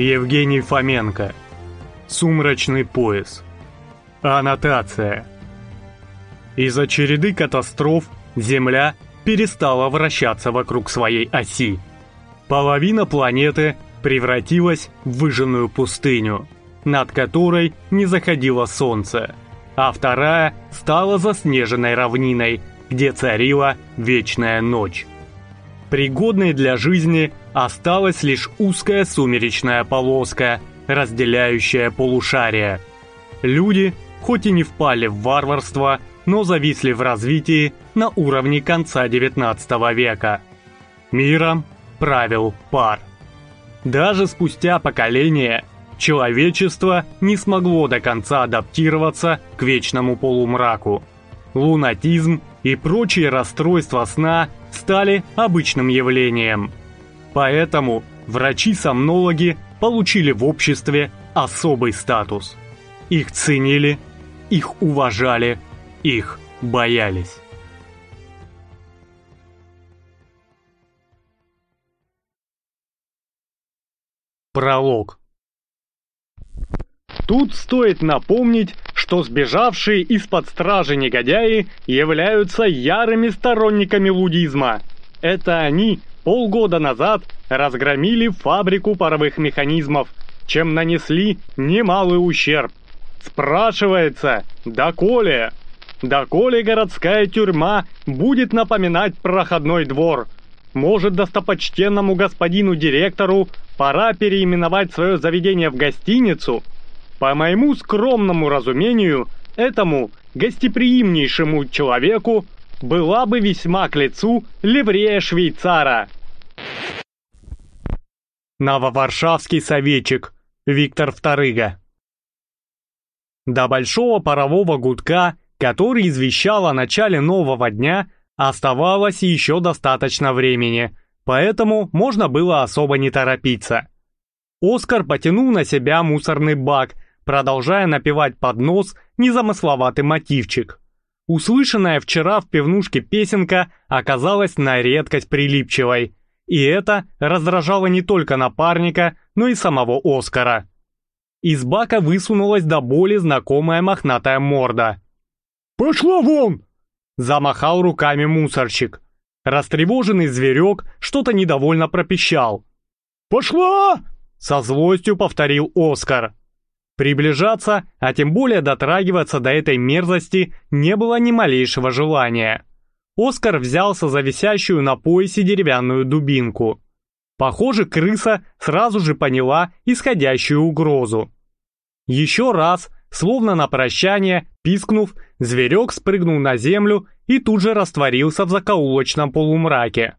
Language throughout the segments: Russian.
Евгений Фоменко. Сумрачный пояс. Аннотация. Из-за череды катастроф Земля перестала вращаться вокруг своей оси. Половина планеты превратилась в выжженную пустыню, над которой не заходило солнце, а вторая стала заснеженной равниной, где царила вечная ночь. Пригодной для жизни осталась лишь узкая сумеречная полоска, разделяющая полушария. Люди, хоть и не впали в варварство, но зависли в развитии на уровне конца XIX века. Миром правил пар. Даже спустя поколения человечество не смогло до конца адаптироваться к вечному полумраку. Лунатизм и прочие расстройства сна стали обычным явлением. Поэтому врачи-сомнологи получили в обществе особый статус. Их ценили, их уважали, их боялись. Пролог Тут стоит напомнить, что сбежавшие из-под стражи негодяи являются ярыми сторонниками лудизма. Это они полгода назад разгромили фабрику паровых механизмов, чем нанесли немалый ущерб. Спрашивается, доколе? Доколе городская тюрьма будет напоминать проходной двор? Может, достопочтенному господину директору пора переименовать свое заведение в гостиницу – по моему скромному разумению, этому гостеприимнейшему человеку была бы весьма к лицу ливрея швейцара. Нововаршавский советчик Виктор Вторыга. До большого парового гудка, который извещал о начале нового дня, оставалось еще достаточно времени, поэтому можно было особо не торопиться. Оскар потянул на себя мусорный бак – продолжая напевать под нос незамысловатый мотивчик. Услышанная вчера в пивнушке песенка оказалась на редкость прилипчивой, и это раздражало не только напарника, но и самого Оскара. Из бака высунулась до боли знакомая мохнатая морда. «Пошла вон!» Замахал руками мусорщик. Растревоженный зверек что-то недовольно пропищал. «Пошла!» Со злостью повторил Оскар. Приближаться, а тем более дотрагиваться до этой мерзости не было ни малейшего желания. Оскар взялся за висящую на поясе деревянную дубинку. Похоже, крыса сразу же поняла исходящую угрозу. Еще раз, словно на прощание, пискнув, зверек спрыгнул на землю и тут же растворился в закоулочном полумраке.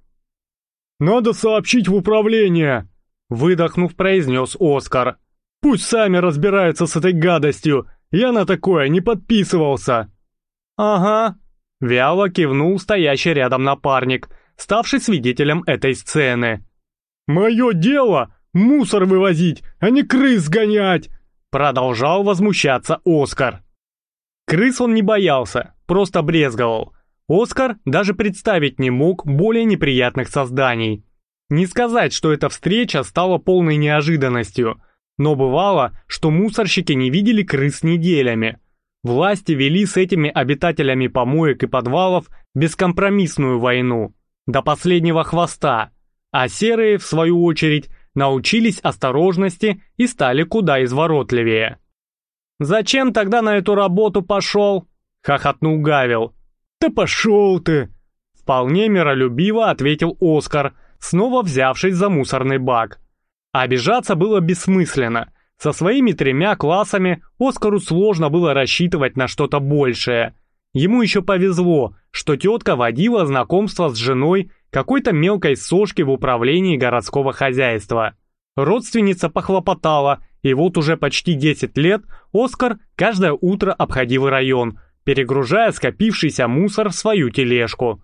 «Надо сообщить в управление!» Выдохнув, произнес Оскар. Пусть сами разбираются с этой гадостью. Я на такое не подписывался. Ага. Вяло кивнул стоящий рядом напарник, ставший свидетелем этой сцены. Мое дело мусор вывозить, а не крыс гонять. Продолжал возмущаться Оскар. Крыс он не боялся, просто брезговал. Оскар даже представить не мог более неприятных созданий. Не сказать, что эта встреча стала полной неожиданностью – но бывало, что мусорщики не видели крыс неделями. Власти вели с этими обитателями помоек и подвалов бескомпромиссную войну, до последнего хвоста, а серые, в свою очередь, научились осторожности и стали куда изворотливее. «Зачем тогда на эту работу пошел?» — хохотнул Гавил. «Да пошел ты!» Вполне миролюбиво ответил Оскар, снова взявшись за мусорный бак. Обижаться было бессмысленно. Со своими тремя классами Оскару сложно было рассчитывать на что-то большее. Ему еще повезло, что тетка водила знакомство с женой какой-то мелкой сошки в управлении городского хозяйства. Родственница похлопотала, и вот уже почти 10 лет Оскар каждое утро обходил район, перегружая скопившийся мусор в свою тележку.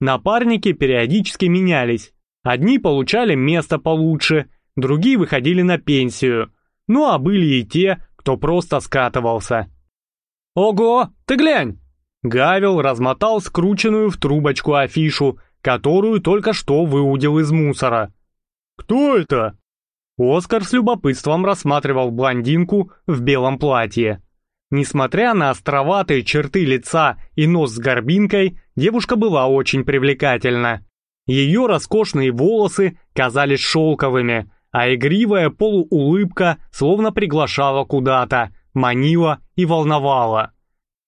Напарники периодически менялись. Одни получали место получше, другие выходили на пенсию, ну а были и те, кто просто скатывался. «Ого, ты глянь!» Гавел размотал скрученную в трубочку афишу, которую только что выудил из мусора. «Кто это?» Оскар с любопытством рассматривал блондинку в белом платье. Несмотря на островатые черты лица и нос с горбинкой, девушка была очень привлекательна. Ее роскошные волосы казались шелковыми, а игривая полуулыбка словно приглашала куда-то, манила и волновала.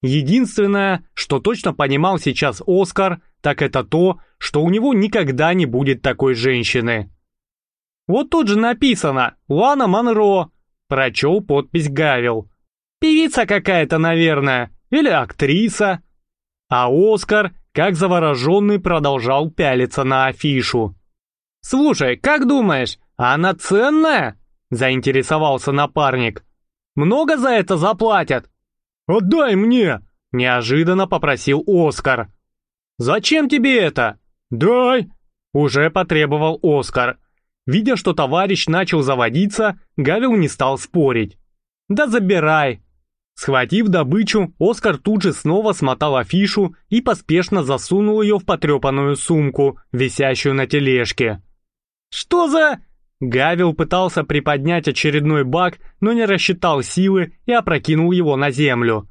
Единственное, что точно понимал сейчас Оскар, так это то, что у него никогда не будет такой женщины. «Вот тут же написано «Лана Монро», — прочел подпись Гавил. «Певица какая-то, наверное, или актриса». А Оскар, как завороженный, продолжал пялиться на афишу. «Слушай, как думаешь, она ценная?» — заинтересовался напарник. «Много за это заплатят?» «Отдай мне!» — неожиданно попросил Оскар. «Зачем тебе это?» «Дай!» — уже потребовал Оскар. Видя, что товарищ начал заводиться, Гавил не стал спорить. «Да забирай!» Схватив добычу, Оскар тут же снова смотал афишу и поспешно засунул ее в потрепанную сумку, висящую на тележке. «Что за...» Гавил пытался приподнять очередной бак, но не рассчитал силы и опрокинул его на землю.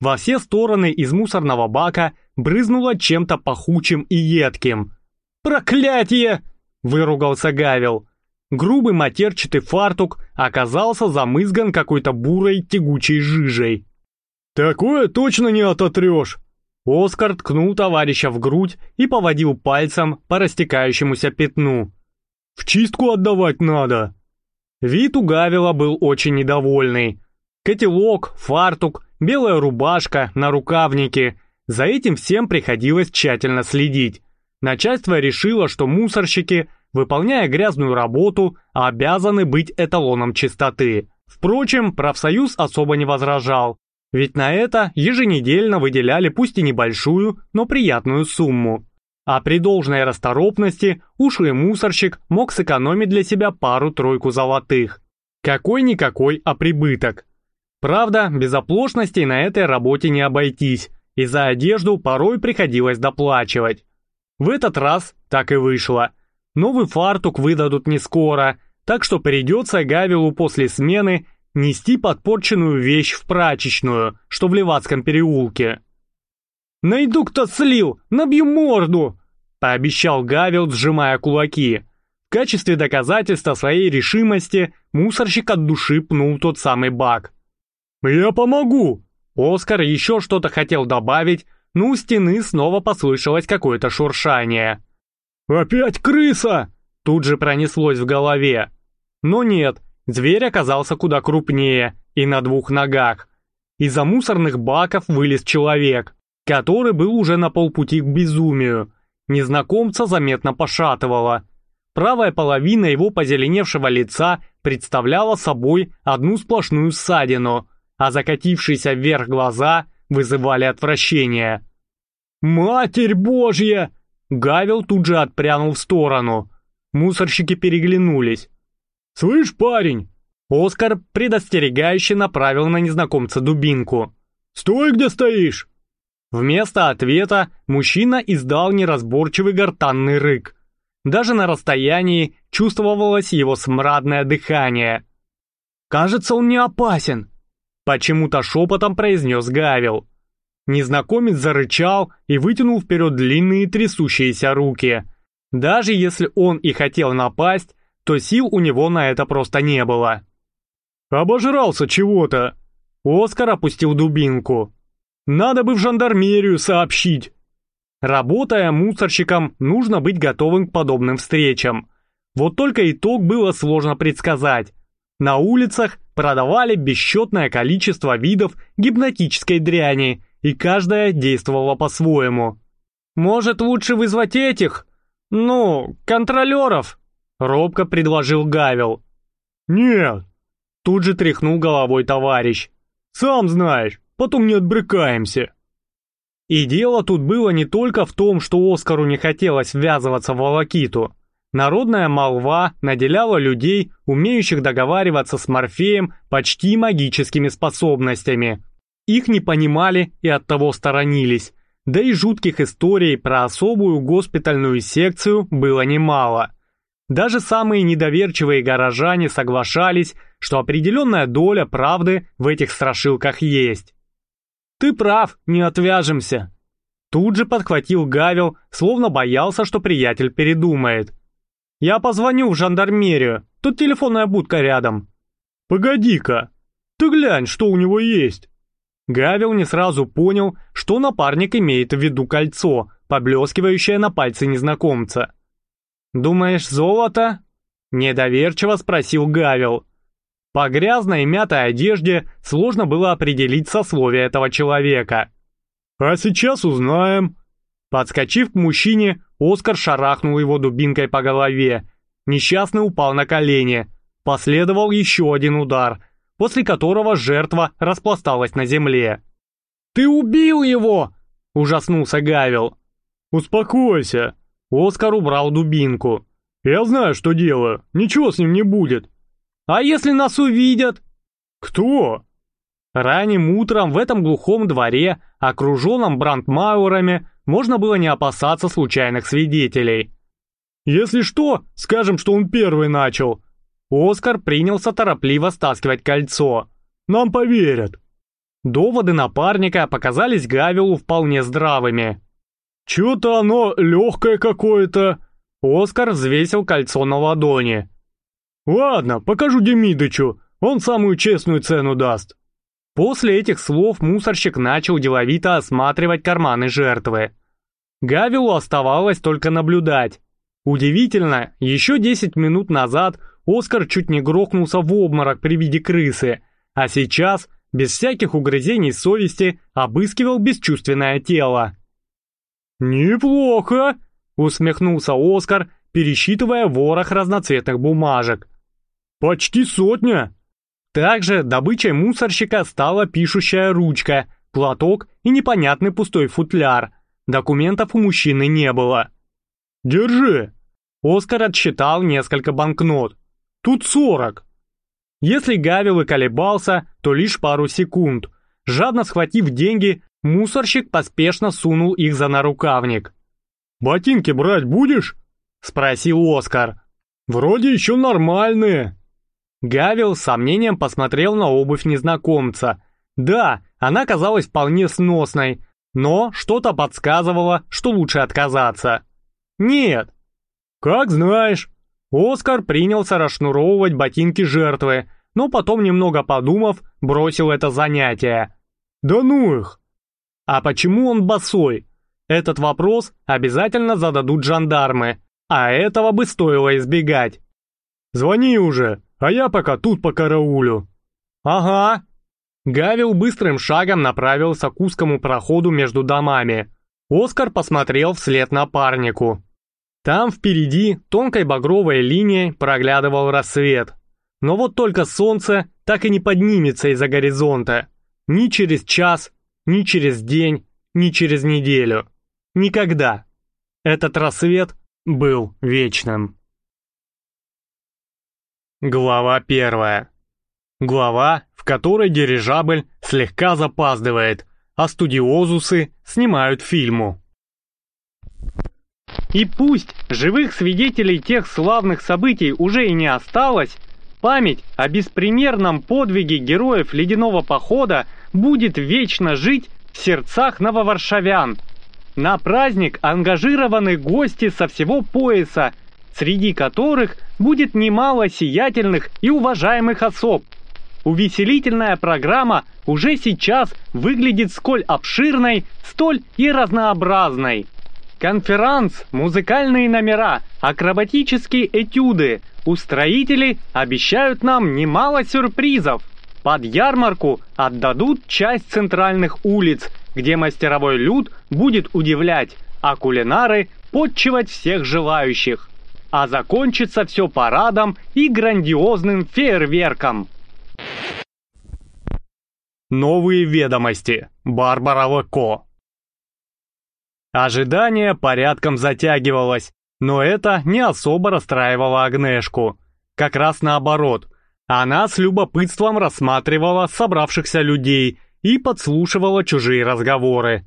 Во все стороны из мусорного бака брызнуло чем-то пахучим и едким. «Проклятие!» — выругался Гавил. Грубый матерчатый фартук оказался замызган какой-то бурой тягучей жижей. «Такое точно не ототрешь!» Оскар ткнул товарища в грудь и поводил пальцем по растекающемуся пятну. В чистку отдавать надо!» Вид у Гавила был очень недовольный. Котелок, фартук, белая рубашка, нарукавники. За этим всем приходилось тщательно следить. Начальство решило, что мусорщики, выполняя грязную работу, обязаны быть эталоном чистоты. Впрочем, профсоюз особо не возражал, ведь на это еженедельно выделяли пусть и небольшую, но приятную сумму. А при должной расторопности ушлый мусорщик мог сэкономить для себя пару-тройку золотых. Какой-никакой, а прибыток. Правда, без оплошностей на этой работе не обойтись, и за одежду порой приходилось доплачивать. В этот раз так и вышло. Новый фартук выдадут не скоро, так что придется Гавилу после смены нести подпорченную вещь в прачечную, что в Левацком переулке. «Найду, кто слил! Набью морду!» — пообещал Гавил, сжимая кулаки. В качестве доказательства своей решимости мусорщик от души пнул тот самый бак. «Я помогу!» Оскар еще что-то хотел добавить, но у стены снова послышалось какое-то шуршание. «Опять крыса!» Тут же пронеслось в голове. Но нет, зверь оказался куда крупнее и на двух ногах. Из-за мусорных баков вылез человек который был уже на полпути к безумию. Незнакомца заметно пошатывало. Правая половина его позеленевшего лица представляла собой одну сплошную ссадину, а закатившиеся вверх глаза вызывали отвращение. «Матерь Божья!» Гавел тут же отпрянул в сторону. Мусорщики переглянулись. «Слышь, парень!» Оскар предостерегающе направил на незнакомца дубинку. «Стой, где стоишь!» Вместо ответа мужчина издал неразборчивый гортанный рык. Даже на расстоянии чувствовалось его смрадное дыхание. «Кажется, он не опасен», — почему-то шепотом произнес Гавил. Незнакомец зарычал и вытянул вперед длинные трясущиеся руки. Даже если он и хотел напасть, то сил у него на это просто не было. «Обожрался чего-то!» Оскар опустил дубинку. Надо бы в жандармерию сообщить. Работая мусорщиком, нужно быть готовым к подобным встречам. Вот только итог было сложно предсказать. На улицах продавали бесчетное количество видов гипнотической дряни, и каждая действовала по-своему. «Может, лучше вызвать этих? Ну, контролеров?» Робко предложил Гавел. «Нет!» Тут же тряхнул головой товарищ. «Сам знаешь, потом не отбрыкаемся». И дело тут было не только в том, что Оскару не хотелось ввязываться в волокиту. Народная молва наделяла людей, умеющих договариваться с Морфеем, почти магическими способностями. Их не понимали и оттого сторонились, да и жутких историй про особую госпитальную секцию было немало. Даже самые недоверчивые горожане соглашались, что определенная доля правды в этих страшилках есть. «Ты прав, не отвяжемся!» Тут же подхватил Гавел, словно боялся, что приятель передумает. «Я позвоню в жандармерию, тут телефонная будка рядом». «Погоди-ка, ты глянь, что у него есть!» Гавел не сразу понял, что напарник имеет в виду кольцо, поблескивающее на пальце незнакомца. «Думаешь, золото?» — недоверчиво спросил Гавел. По грязной и мятой одежде сложно было определить сословие этого человека. «А сейчас узнаем». Подскочив к мужчине, Оскар шарахнул его дубинкой по голове. Несчастный упал на колени. Последовал еще один удар — после которого жертва распласталась на земле. «Ты убил его!» — ужаснулся Гавил. «Успокойся!» Оскар убрал дубинку. «Я знаю, что делаю. Ничего с ним не будет». «А если нас увидят?» «Кто?» Ранним утром в этом глухом дворе, окруженном брандмауэрами, можно было не опасаться случайных свидетелей. «Если что, скажем, что он первый начал. Оскар принялся торопливо стаскивать кольцо. «Нам поверят». Доводы напарника показались Гавилу вполне здравыми. «Чё-то оно легкое какое-то». Оскар взвесил кольцо на ладони. «Ладно, покажу Демидычу, он самую честную цену даст». После этих слов мусорщик начал деловито осматривать карманы жертвы. Гавилу оставалось только наблюдать. Удивительно, еще 10 минут назад Оскар чуть не грохнулся в обморок при виде крысы, а сейчас, без всяких угрызений совести, обыскивал бесчувственное тело. «Неплохо!» — усмехнулся Оскар, пересчитывая ворох разноцветных бумажек. «Почти сотня!» Также добычей мусорщика стала пишущая ручка, платок и непонятный пустой футляр. Документов у мужчины не было. «Держи!» Оскар отсчитал несколько банкнот. Тут сорок. Если Гавил и колебался, то лишь пару секунд. Жадно схватив деньги, мусорщик поспешно сунул их за нарукавник. «Ботинки брать будешь?» — спросил Оскар. «Вроде еще нормальные». Гавил с сомнением посмотрел на обувь незнакомца. Да, она казалась вполне сносной, но что-то подсказывало, что лучше отказаться. «Нет». «Как знаешь». Оскар принялся расшнуровывать ботинки жертвы, но потом, немного подумав, бросил это занятие. «Да ну их!» А почему он босой? Этот вопрос обязательно зададут жандармы, а этого бы стоило избегать. «Звони уже, а я пока тут по караулю». «Ага». Гавил быстрым шагом направился к узкому проходу между домами. Оскар посмотрел вслед напарнику. Там впереди тонкой багровой линией проглядывал рассвет. Но вот только солнце так и не поднимется из-за горизонта. Ни через час, ни через день, ни через неделю. Никогда. Этот рассвет был вечным. Глава первая. Глава, в которой дирижабль слегка запаздывает, а студиозусы снимают фильму. И пусть живых свидетелей тех славных событий уже и не осталось, память о беспримерном подвиге героев ледяного похода будет вечно жить в сердцах нововаршавян. На праздник ангажированы гости со всего пояса, среди которых будет немало сиятельных и уважаемых особ. Увеселительная программа уже сейчас выглядит сколь обширной, столь и разнообразной. Конферанс, музыкальные номера, акробатические этюды. Устроители обещают нам немало сюрпризов. Под ярмарку отдадут часть центральных улиц, где мастеровой люд будет удивлять, а кулинары подчивать всех желающих. А закончится все парадом и грандиозным фейерверком. Новые ведомости. Барбара Лако. Ожидание порядком затягивалось, Но это не особо расстраивало Агнешку. Как раз наоборот. Она с любопытством рассматривала собравшихся людей и подслушивала чужие разговоры.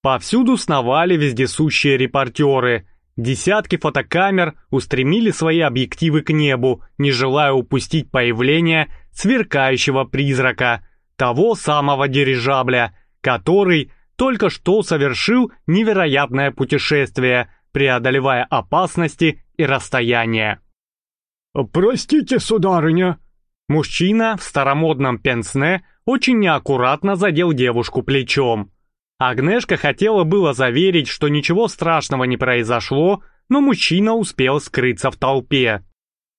Повсюду сновали вездесущие репортеры. Десятки фотокамер устремили свои объективы к небу, не желая упустить появление сверкающего призрака, того самого дирижабля, который только что совершил невероятное путешествие, преодолевая опасности и расстояния. «Простите, сударыня!» Мужчина в старомодном пенсне очень неаккуратно задел девушку плечом. Агнешка хотела было заверить, что ничего страшного не произошло, но мужчина успел скрыться в толпе.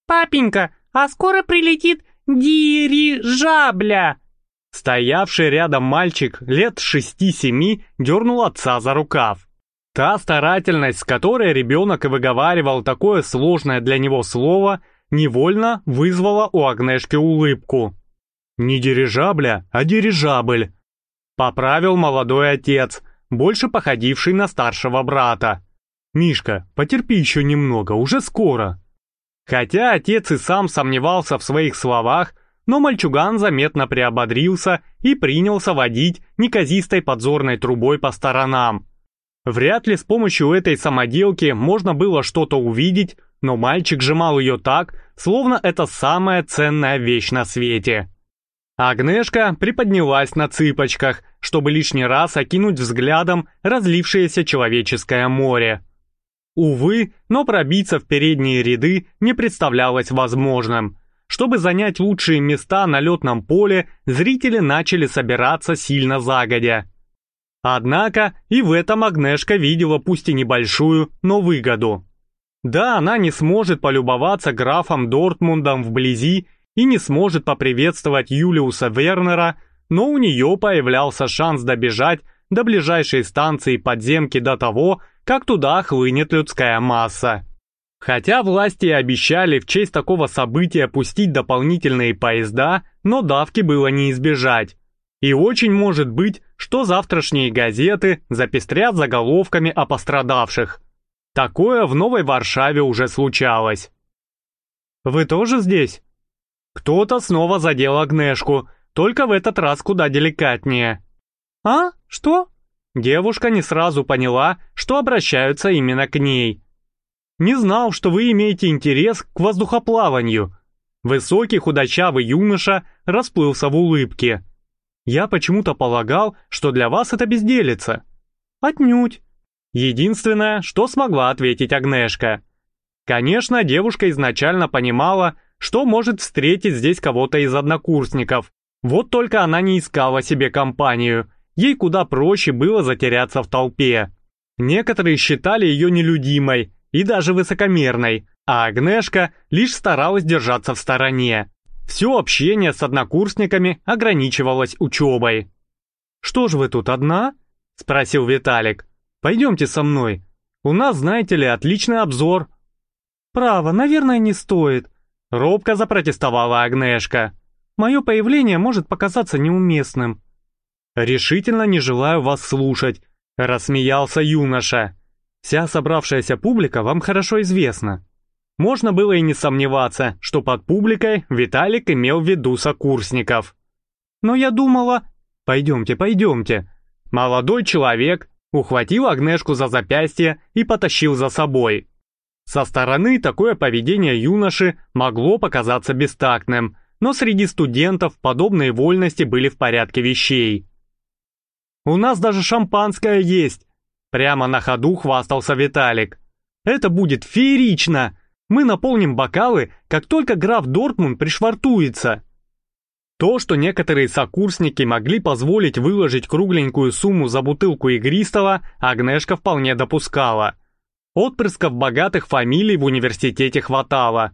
«Папенька, а скоро прилетит дирижабля!» Стоявший рядом мальчик лет шести-семи дернул отца за рукав. Та старательность, с которой ребенок выговаривал такое сложное для него слово, невольно вызвала у Агнешки улыбку. «Не дирижабля, а дирижабль», — поправил молодой отец, больше походивший на старшего брата. «Мишка, потерпи еще немного, уже скоро». Хотя отец и сам сомневался в своих словах, но мальчуган заметно приободрился и принялся водить неказистой подзорной трубой по сторонам. Вряд ли с помощью этой самоделки можно было что-то увидеть, но мальчик сжимал ее так, словно это самая ценная вещь на свете. Агнешка приподнялась на цыпочках, чтобы лишний раз окинуть взглядом разлившееся человеческое море. Увы, но пробиться в передние ряды не представлялось возможным. Чтобы занять лучшие места на летном поле, зрители начали собираться сильно загодя. Однако и в этом Агнешка видела пусть и небольшую, но выгоду. Да, она не сможет полюбоваться графом Дортмундом вблизи и не сможет поприветствовать Юлиуса Вернера, но у нее появлялся шанс добежать до ближайшей станции подземки до того, как туда хлынет людская масса. Хотя власти обещали в честь такого события пустить дополнительные поезда, но давки было не избежать. И очень может быть, что завтрашние газеты запестрят заголовками о пострадавших. Такое в Новой Варшаве уже случалось. «Вы тоже здесь?» Кто-то снова задел Агнешку, только в этот раз куда деликатнее. «А? Что?» Девушка не сразу поняла, что обращаются именно к ней. «Не знал, что вы имеете интерес к воздухоплаванию». Высокий худощавый юноша расплылся в улыбке. «Я почему-то полагал, что для вас это безделица». «Отнюдь». Единственное, что смогла ответить Агнешка. Конечно, девушка изначально понимала, что может встретить здесь кого-то из однокурсников. Вот только она не искала себе компанию. Ей куда проще было затеряться в толпе. Некоторые считали ее нелюдимой и даже высокомерной, а Агнешка лишь старалась держаться в стороне. Все общение с однокурсниками ограничивалось учебой. «Что ж вы тут одна?» – спросил Виталик. «Пойдемте со мной. У нас, знаете ли, отличный обзор». «Право, наверное, не стоит», – робко запротестовала Агнешка. «Мое появление может показаться неуместным». «Решительно не желаю вас слушать», — рассмеялся юноша. «Вся собравшаяся публика вам хорошо известна». Можно было и не сомневаться, что под публикой Виталик имел в виду сокурсников. «Но я думала...» «Пойдемте, пойдемте». Молодой человек ухватил Агнешку за запястье и потащил за собой. Со стороны такое поведение юноши могло показаться бестактным, но среди студентов подобные вольности были в порядке вещей. У нас даже шампанское есть!» Прямо на ходу хвастался Виталик. «Это будет феерично! Мы наполним бокалы, как только граф Дортмунд пришвартуется!» То, что некоторые сокурсники могли позволить выложить кругленькую сумму за бутылку игристого, Агнешка вполне допускала. Отпрысков богатых фамилий в университете хватало.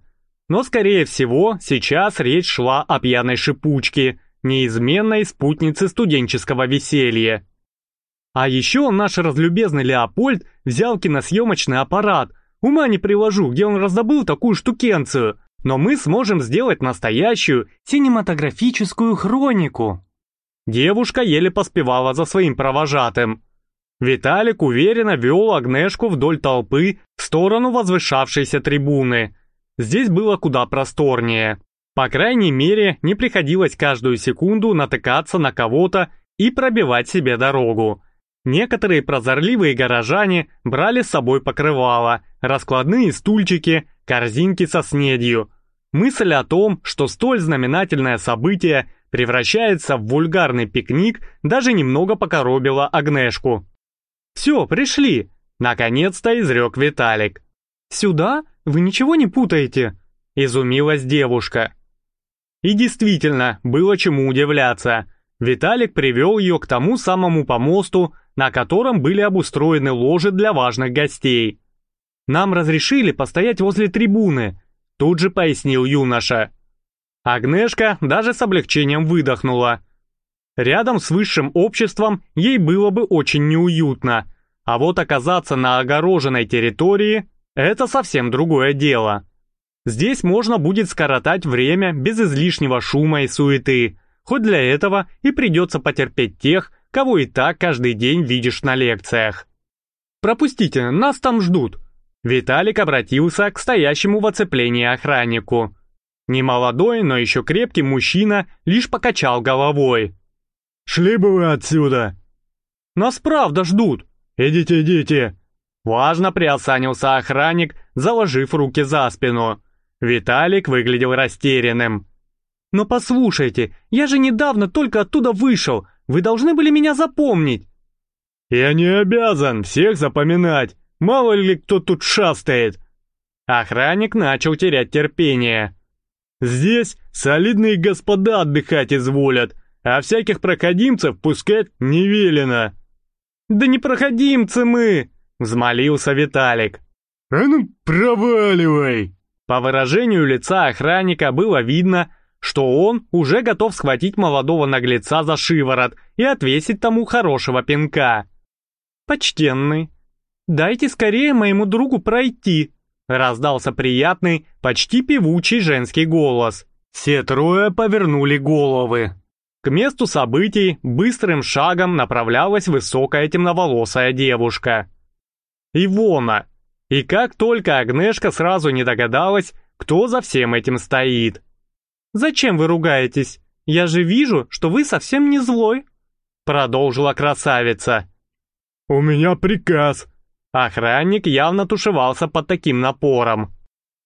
Но, скорее всего, сейчас речь шла о пьяной шипучке, неизменной спутницы студенческого веселья. А еще наш разлюбезный Леопольд взял киносъемочный аппарат. Ума не приложу, где он раздобыл такую штукенцию. Но мы сможем сделать настоящую синематографическую хронику. Девушка еле поспевала за своим провожатым. Виталик уверенно вел Агнешку вдоль толпы в сторону возвышавшейся трибуны. Здесь было куда просторнее. По крайней мере, не приходилось каждую секунду натыкаться на кого-то и пробивать себе дорогу. Некоторые прозорливые горожане брали с собой покрывало, раскладные стульчики, корзинки со снедью. Мысль о том, что столь знаменательное событие превращается в вульгарный пикник, даже немного покоробила Агнешку. «Все, пришли!» — наконец-то изрек Виталик. «Сюда? Вы ничего не путаете?» — изумилась девушка. И действительно, было чему удивляться. Виталик привел ее к тому самому помосту, на котором были обустроены ложи для важных гостей. «Нам разрешили постоять возле трибуны», — тут же пояснил юноша. Агнешка даже с облегчением выдохнула. Рядом с высшим обществом ей было бы очень неуютно, а вот оказаться на огороженной территории – это совсем другое дело. Здесь можно будет скоротать время без излишнего шума и суеты, хоть для этого и придется потерпеть тех, кого и так каждый день видишь на лекциях. «Пропустите, нас там ждут», Виталик обратился к стоящему в оцеплении охраннику. Немолодой, но еще крепкий мужчина лишь покачал головой. «Шли бы вы отсюда!» «Нас правда ждут!» «Идите, идите!» Важно приосанился охранник, заложив руки за спину. Виталик выглядел растерянным. «Но послушайте, я же недавно только оттуда вышел. Вы должны были меня запомнить». «Я не обязан всех запоминать. Мало ли кто тут шастает!» Охранник начал терять терпение. «Здесь солидные господа отдыхать изволят, а всяких проходимцев пускать не велено». «Да не проходимцы мы!» — взмолился Виталик. «А ну, проваливай!» По выражению лица охранника было видно, что он уже готов схватить молодого наглеца за шиворот и отвесить тому хорошего пинка. «Почтенный, «Дайте скорее моему другу пройти», — раздался приятный, почти певучий женский голос. Все трое повернули головы. К месту событий быстрым шагом направлялась высокая темноволосая девушка. Ивона. И как только Агнешка сразу не догадалась, кто за всем этим стоит. «Зачем вы ругаетесь? Я же вижу, что вы совсем не злой», — продолжила красавица. «У меня приказ», Охранник явно тушевался под таким напором.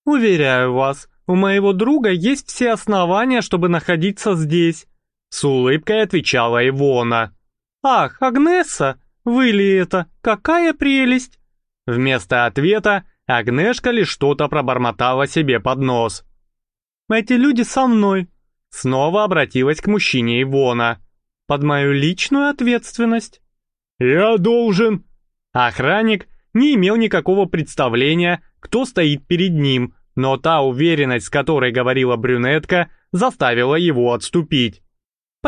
«Уверяю вас, у моего друга есть все основания, чтобы находиться здесь», с улыбкой отвечала Ивона. «Ах, Агнеса, вы ли это? Какая прелесть!» Вместо ответа Агнешка лишь что-то пробормотала себе под нос. «Эти люди со мной», снова обратилась к мужчине Ивона. «Под мою личную ответственность». «Я должен...» Охранник не имел никакого представления, кто стоит перед ним, но та уверенность, с которой говорила брюнетка, заставила его отступить.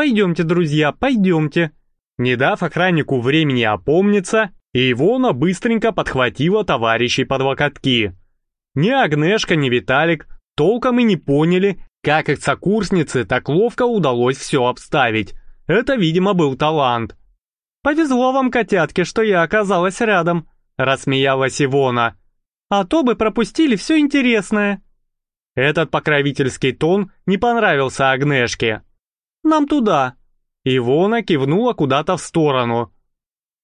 «Пойдемте, друзья, пойдемте». Не дав охраннику времени опомниться, Ивона быстренько подхватила товарищей под локотки. Ни Агнешка, ни Виталик толком и не поняли, как их сокурснице так ловко удалось все обставить. Это, видимо, был талант. «Повезло вам, котятки, что я оказалась рядом», рассмеялась Ивона. «А то бы пропустили все интересное». Этот покровительский тон не понравился Агнешке. «Нам туда». Ивона кивнула куда-то в сторону.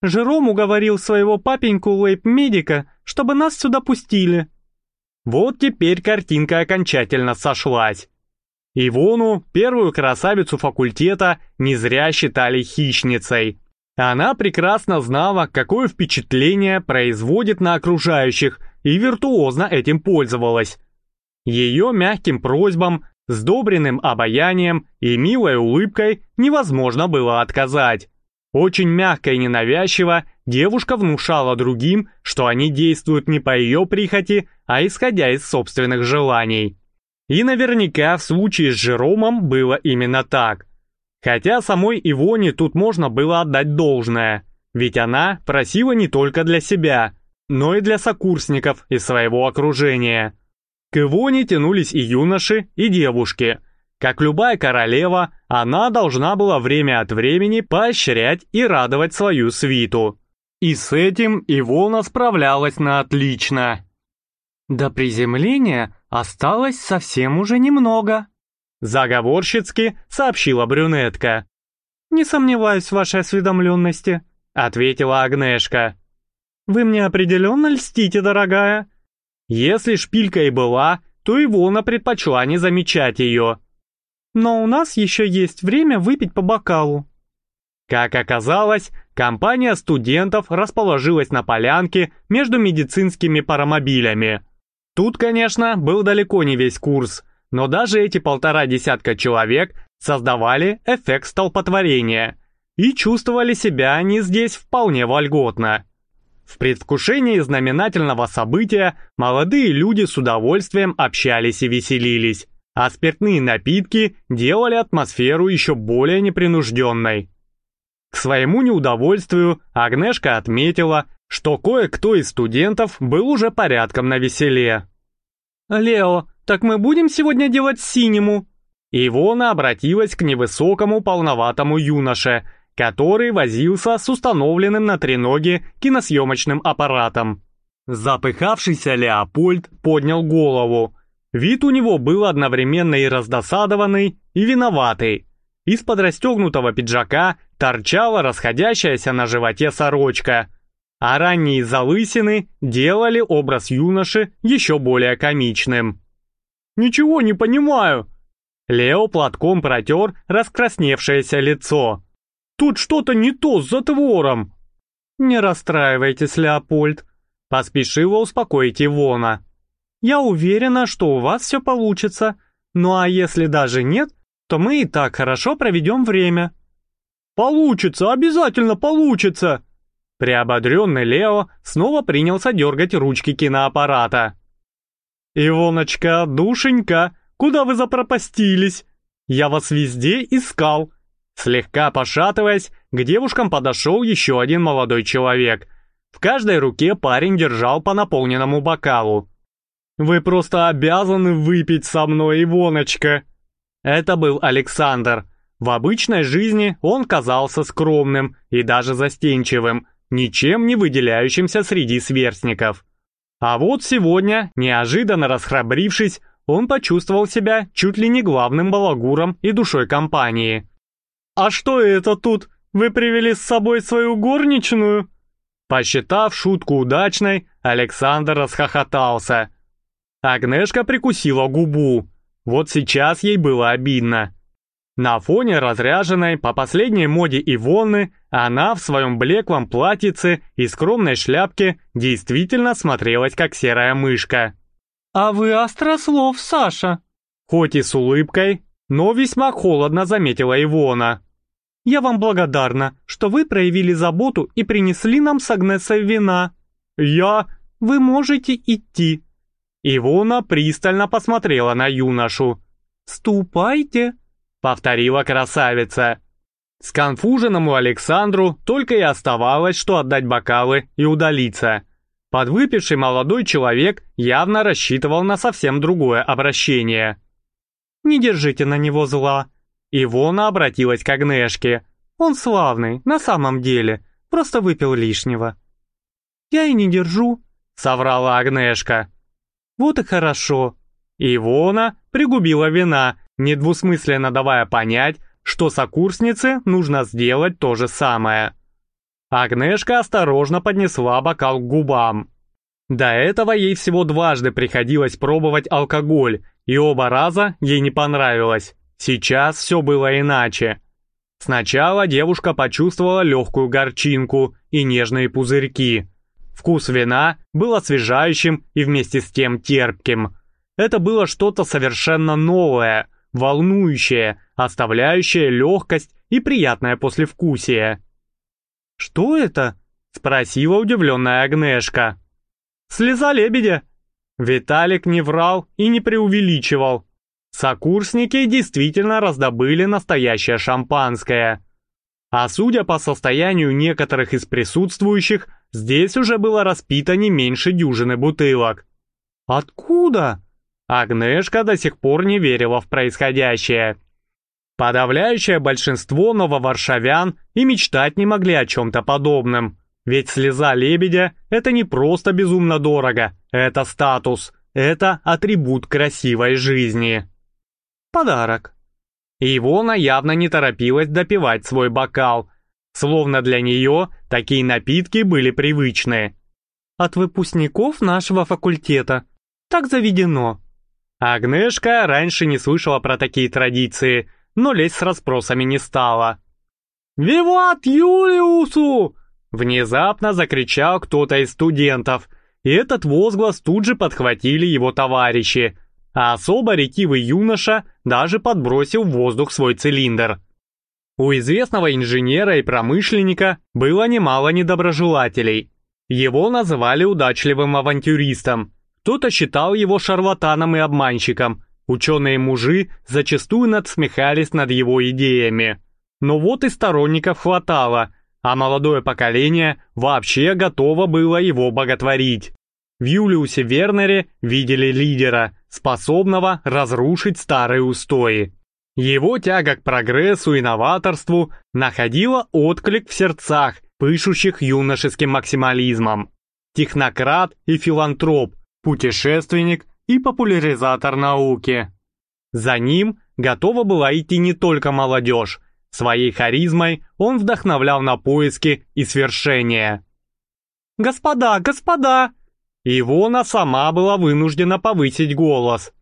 Жером уговорил своего папеньку лейб-медика, чтобы нас сюда пустили. Вот теперь картинка окончательно сошлась. Ивону, первую красавицу факультета, не зря считали хищницей. Она прекрасно знала, какое впечатление производит на окружающих, и виртуозно этим пользовалась. Ее мягким просьбам, сдобренным обаянием и милой улыбкой невозможно было отказать. Очень мягко и ненавязчиво девушка внушала другим, что они действуют не по ее прихоти, а исходя из собственных желаний. И наверняка в случае с Жеромом было именно так – Хотя самой Ивоне тут можно было отдать должное, ведь она просила не только для себя, но и для сокурсников из своего окружения. К Ивоне тянулись и юноши, и девушки. Как любая королева, она должна была время от времени поощрять и радовать свою свиту. И с этим Ивона справлялась на отлично. До приземления осталось совсем уже немного. Заговорщицки сообщила брюнетка. «Не сомневаюсь в вашей осведомленности», — ответила Агнешка. «Вы мне определенно льстите, дорогая». Если шпилька и была, то Ивона предпочла не замечать ее. «Но у нас еще есть время выпить по бокалу». Как оказалось, компания студентов расположилась на полянке между медицинскими паромобилями. Тут, конечно, был далеко не весь курс, но даже эти полтора десятка человек создавали эффект столпотворения, и чувствовали себя они здесь вполне вольготно. В предвкушении знаменательного события молодые люди с удовольствием общались и веселились, а спиртные напитки делали атмосферу еще более непринужденной. К своему неудовольствию Агнешка отметила, что кое-кто из студентов был уже порядком на веселе. «Лео, так мы будем сегодня делать синему?» Ивона обратилась к невысокому полноватому юноше, который возился с установленным на треноге киносъемочным аппаратом. Запыхавшийся Леопольд поднял голову. Вид у него был одновременно и раздосадованный, и виноватый. Из-под расстегнутого пиджака торчала расходящаяся на животе сорочка, а ранние залысины делали образ юноши еще более комичным. «Ничего не понимаю!» Лео платком протер раскрасневшееся лицо. «Тут что-то не то с затвором!» «Не расстраивайтесь, Леопольд», — поспешила успокоить Ивона. «Я уверена, что у вас все получится. Ну а если даже нет, то мы и так хорошо проведем время». «Получится, обязательно получится!» Приободренный Лео снова принялся дергать ручки киноаппарата. «Ивоночка, душенька, куда вы запропастились? Я вас везде искал». Слегка пошатываясь, к девушкам подошел еще один молодой человек. В каждой руке парень держал по наполненному бокалу. «Вы просто обязаны выпить со мной, Ивоночка!» Это был Александр. В обычной жизни он казался скромным и даже застенчивым, ничем не выделяющимся среди сверстников. А вот сегодня, неожиданно расхрабрившись, он почувствовал себя чуть ли не главным балагуром и душой компании. «А что это тут? Вы привели с собой свою горничную?» Посчитав шутку удачной, Александр расхохотался. Агнешка прикусила губу. Вот сейчас ей было обидно. На фоне разряженной по последней моде Ивонны она в своем блеклом платьице и скромной шляпке действительно смотрелась как серая мышка. «А вы острослов, Саша!» Хоть и с улыбкой, но весьма холодно заметила Ивона. «Я вам благодарна, что вы проявили заботу и принесли нам с Агнесой вина. Я... Вы можете идти». Ивона пристально посмотрела на юношу. «Ступайте», — повторила красавица. Сконфуженному Александру только и оставалось, что отдать бокалы и удалиться. Подвыпивший молодой человек явно рассчитывал на совсем другое обращение. «Не держите на него зла». Ивона обратилась к Агнешке. «Он славный, на самом деле, просто выпил лишнего». «Я и не держу», — соврала Агнешка. «Вот и хорошо». Ивона пригубила вина, недвусмысленно давая понять, что сокурснице нужно сделать то же самое. Агнешка осторожно поднесла бокал к губам. До этого ей всего дважды приходилось пробовать алкоголь, и оба раза ей не понравилось. Сейчас все было иначе. Сначала девушка почувствовала легкую горчинку и нежные пузырьки. Вкус вина был освежающим и вместе с тем терпким. Это было что-то совершенно новое, волнующее, оставляющее легкость и приятное послевкусие. «Что это?» — спросила удивленная Агнешка. «Слеза лебедя!» Виталик не врал и не преувеличивал. Сокурсники действительно раздобыли настоящее шампанское. А судя по состоянию некоторых из присутствующих, здесь уже было распито не меньше дюжины бутылок. «Откуда?» Агнешка до сих пор не верила в происходящее. Подавляющее большинство нововаршавян и мечтать не могли о чем-то подобном. Ведь слеза лебедя — это не просто безумно дорого, это статус, это атрибут красивой жизни. Подарок. Ивона явно не торопилась допивать свой бокал, словно для нее такие напитки были привычны. От выпускников нашего факультета. Так заведено. Агнешка раньше не слышала про такие традиции, но лезть с расспросами не стала. «Виват Юлиусу!» Внезапно закричал кто-то из студентов, и этот возглас тут же подхватили его товарищи, а особо ретивый юноша даже подбросил в воздух свой цилиндр. У известного инженера и промышленника было немало недоброжелателей. Его называли удачливым авантюристом, кто-то считал его шарлатаном и обманщиком, ученые-мужи зачастую надсмехались над его идеями. Но вот и сторонников хватало, а молодое поколение вообще готово было его боготворить. В Юлиусе Вернере видели лидера, способного разрушить старые устои. Его тяга к прогрессу и новаторству находила отклик в сердцах, пышущих юношеским максимализмом. Технократ и филантроп, путешественник и популяризатор науки. За ним готова была идти не только молодежь, своей харизмой он вдохновлял на поиски и свершения. «Господа, господа!» Ивона сама была вынуждена повысить голос.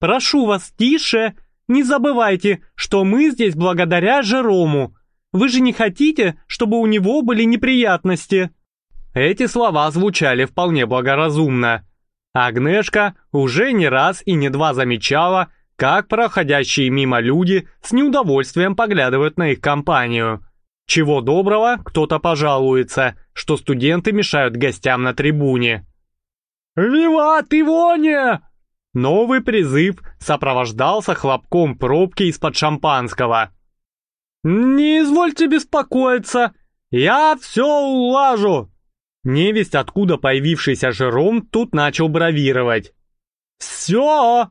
«Прошу вас, тише! Не забывайте, что мы здесь благодаря Жерому. Вы же не хотите, чтобы у него были неприятности?» Эти слова звучали вполне благоразумно. Агнешка уже не раз и не два замечала, как проходящие мимо люди с неудовольствием поглядывают на их компанию. Чего доброго, кто-то пожалуется, что студенты мешают гостям на трибуне. «Виват Ивоне!» Новый призыв сопровождался хлопком пробки из-под шампанского. «Не извольте беспокоиться, я все улажу!» Невесть, откуда появившийся Жером, тут начал бравировать. «Все!»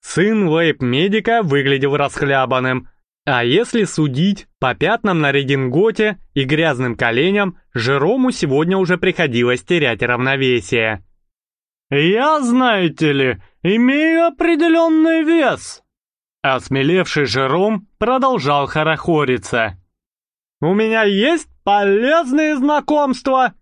Сын вейп-медика выглядел расхлябанным, а если судить по пятнам на рединготе и грязным коленям, Жерому сегодня уже приходилось терять равновесие. «Я, знаете ли, имею определенный вес!» Осмелевший Жером продолжал хорохориться. «У меня есть полезные знакомства!»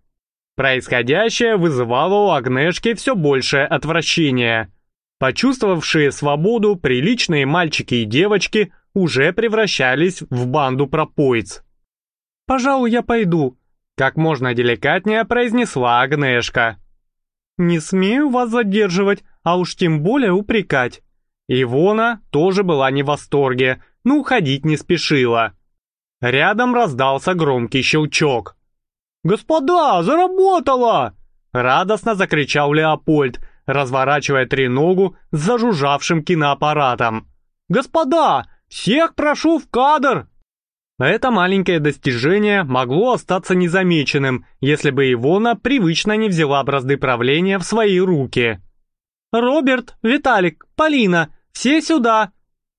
Происходящее вызывало у Агнешки все большее отвращение. Почувствовавшие свободу, приличные мальчики и девочки уже превращались в банду пропоиц. «Пожалуй, я пойду», — как можно деликатнее произнесла Агнешка. «Не смею вас задерживать, а уж тем более упрекать». Ивона тоже была не в восторге, но уходить не спешила. Рядом раздался громкий щелчок. «Господа, заработало!» Радостно закричал Леопольд, разворачивая треногу с зажужжавшим киноаппаратом. «Господа, всех прошу в кадр!» Это маленькое достижение могло остаться незамеченным, если бы Ивона привычно не взяла бразды правления в свои руки. «Роберт, Виталик, Полина, все сюда!»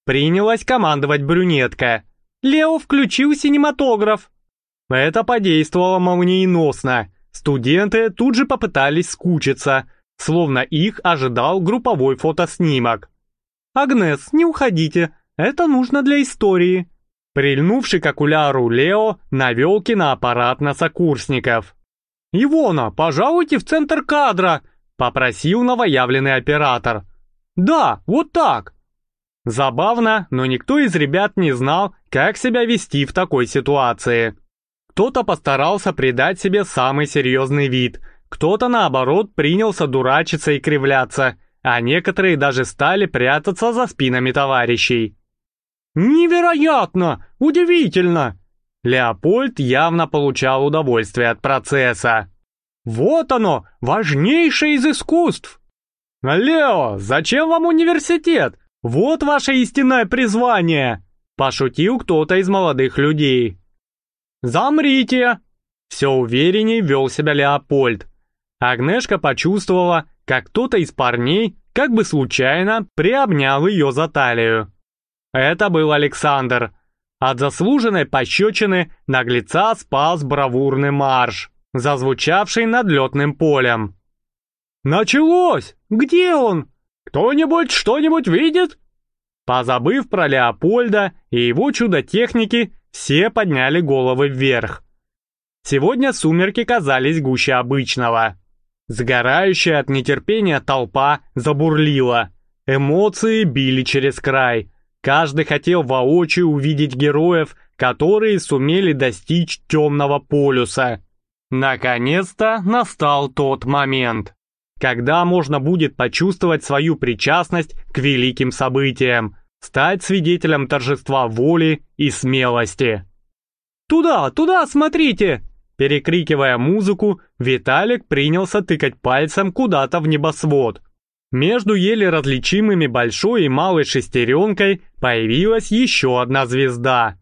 Принялась командовать брюнетка. «Лео включил синематограф!» Это подействовало молниеносно. Студенты тут же попытались скучиться, словно их ожидал групповой фотоснимок. «Агнес, не уходите, это нужно для истории». Прильнувший к окуляру Лео навел киноаппарат на сокурсников. «Ивона, пожалуйте в центр кадра!» — попросил новоявленный оператор. «Да, вот так!» Забавно, но никто из ребят не знал, как себя вести в такой ситуации. Кто-то постарался придать себе самый серьезный вид, кто-то, наоборот, принялся дурачиться и кривляться, а некоторые даже стали прятаться за спинами товарищей. «Невероятно! Удивительно!» Леопольд явно получал удовольствие от процесса. «Вот оно, важнейшее из искусств!» «Лео, зачем вам университет? Вот ваше истинное призвание!» Пошутил кто-то из молодых людей. «Замрите!» Все уверенней вел себя Леопольд. Агнешка почувствовала, как кто-то из парней, как бы случайно, приобнял ее за талию. Это был Александр. От заслуженной пощечины наглеца спас бравурный марш. зазвучавший над летным полем. «Началось! Где он? Кто-нибудь что-нибудь видит?» Позабыв про Леопольда и его чудо-техники, все подняли головы вверх. Сегодня сумерки казались гуще обычного. Сгорающая от нетерпения толпа забурлила. Эмоции били через край. Каждый хотел воочию увидеть героев, которые сумели достичь темного полюса. Наконец-то настал тот момент, когда можно будет почувствовать свою причастность к великим событиям, стать свидетелем торжества воли и смелости. «Туда, туда, смотрите!» Перекрикивая музыку, Виталик принялся тыкать пальцем куда-то в небосвод. Между еле различимыми большой и малой шестеренкой появилась еще одна звезда.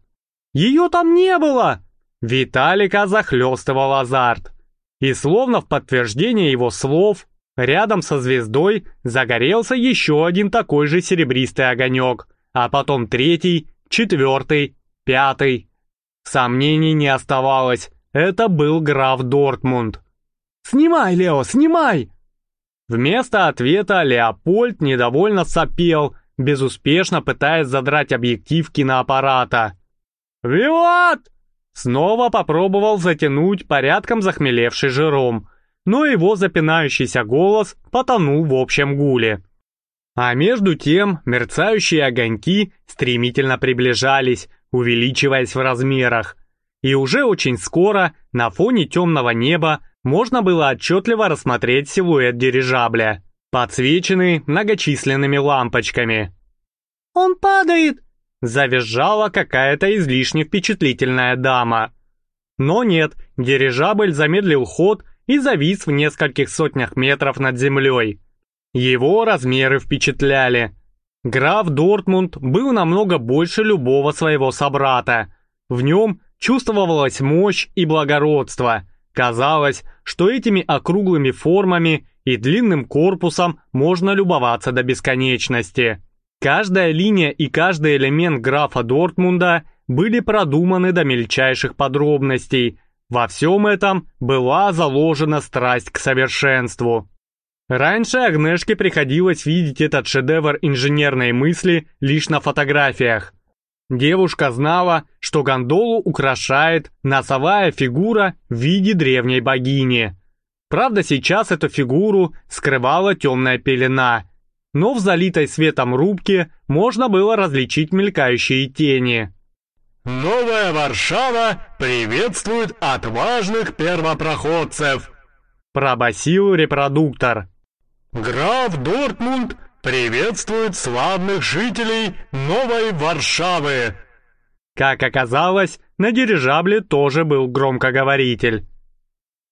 «Ее там не было!» Виталика захлестывал азарт. И словно в подтверждение его слов, рядом со звездой загорелся еще один такой же серебристый огонек, а потом третий, четвертый, пятый. Сомнений не оставалось, это был граф Дортмунд. «Снимай, Лео, снимай!» Вместо ответа Леопольд недовольно сопел, безуспешно пытаясь задрать объектив киноаппарата. «Виват!» Снова попробовал затянуть порядком захмелевший жиром, но его запинающийся голос потонул в общем гуле. А между тем мерцающие огоньки стремительно приближались, увеличиваясь в размерах, и уже очень скоро на фоне темного неба можно было отчетливо рассмотреть силуэт дирижабля, подсвеченный многочисленными лампочками. «Он падает!» – завизжала какая-то излишне впечатлительная дама. Но нет, дирижабль замедлил ход и завис в нескольких сотнях метров над землей. Его размеры впечатляли. Граф Дортмунд был намного больше любого своего собрата. В нем чувствовалась мощь и благородство. Казалось, что этими округлыми формами и длинным корпусом можно любоваться до бесконечности. Каждая линия и каждый элемент графа Дортмунда были продуманы до мельчайших подробностей. Во всем этом была заложена страсть к совершенству. Раньше Агнешке приходилось видеть этот шедевр инженерной мысли лишь на фотографиях. Девушка знала, что гондолу украшает носовая фигура в виде древней богини. Правда, сейчас эту фигуру скрывала темная пелена, но в залитой светом рубке можно было различить мелькающие тени. «Новая Варшава приветствует отважных первопроходцев!» пробасил репродуктор. «Граф Дортмунд приветствует славных жителей Новой Варшавы!» Как оказалось, на дирижабле тоже был громкоговоритель.